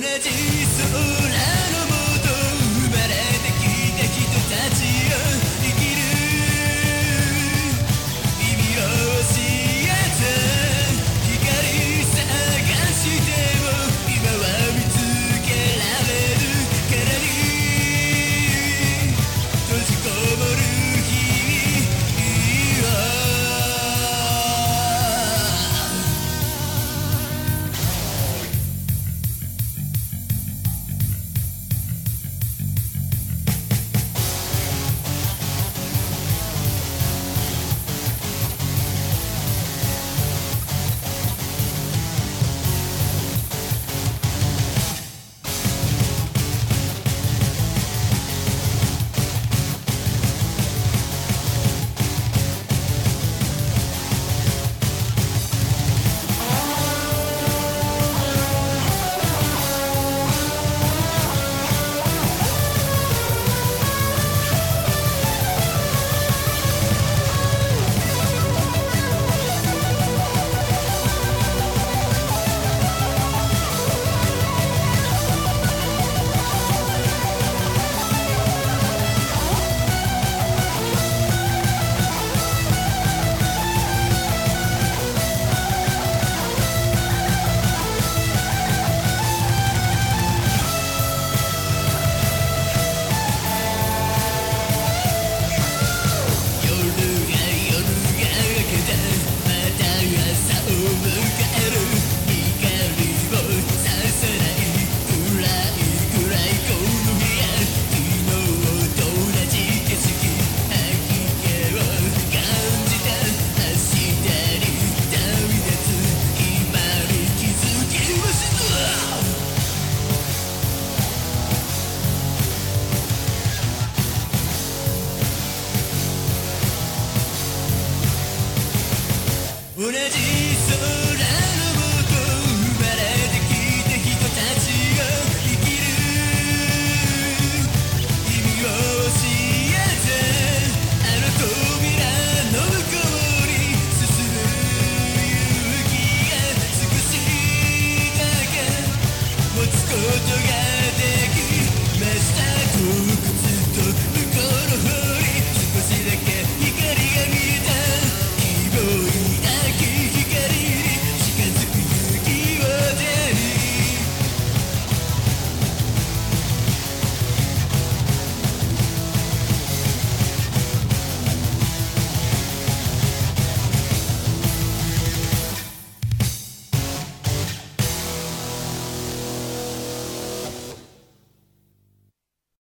じ空 우리 집